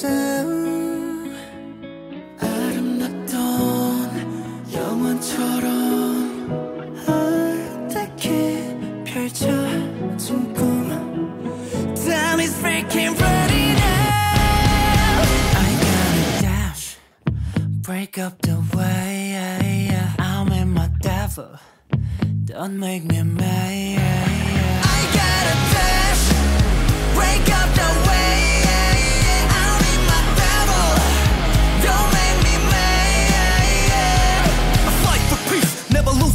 있음 아름답던 영원처럼 어떻게 펼쳐진 꿈 Time is freaking running out I gotta dash Break up the way I'm in my devil Don't make me mad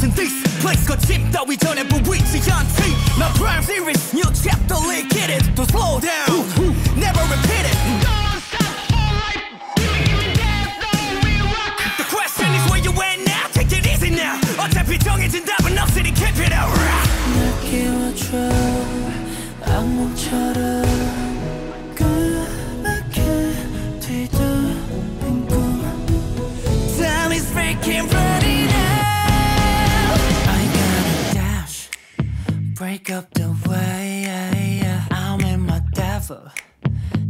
never losing this place 거침 따위 전에 보이지 않지 My prime series, new chapter, let's get it Don't slow down, never repeat it The question is where you at now, take it easy now 어차피 정해진 답은 없으니 keep it out break up the way I'm in my devil.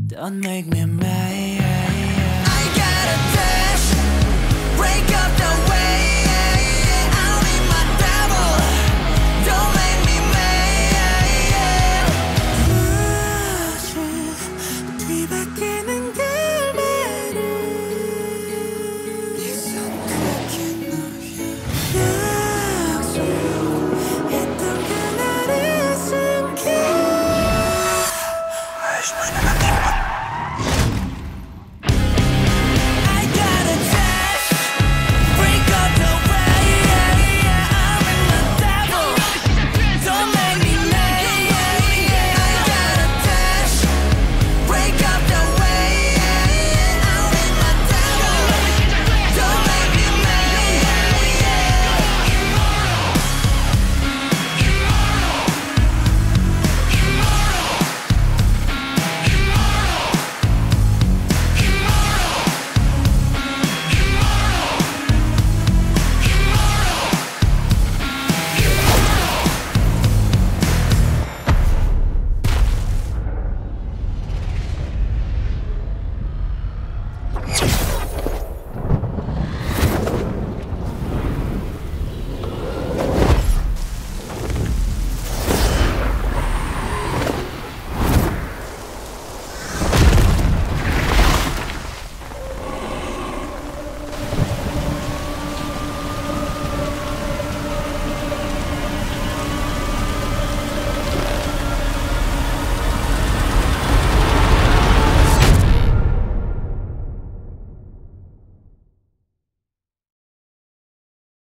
Don't make me mad. I gotta dash. Break up the way I'm in my devil. Don't make me mad. Lord.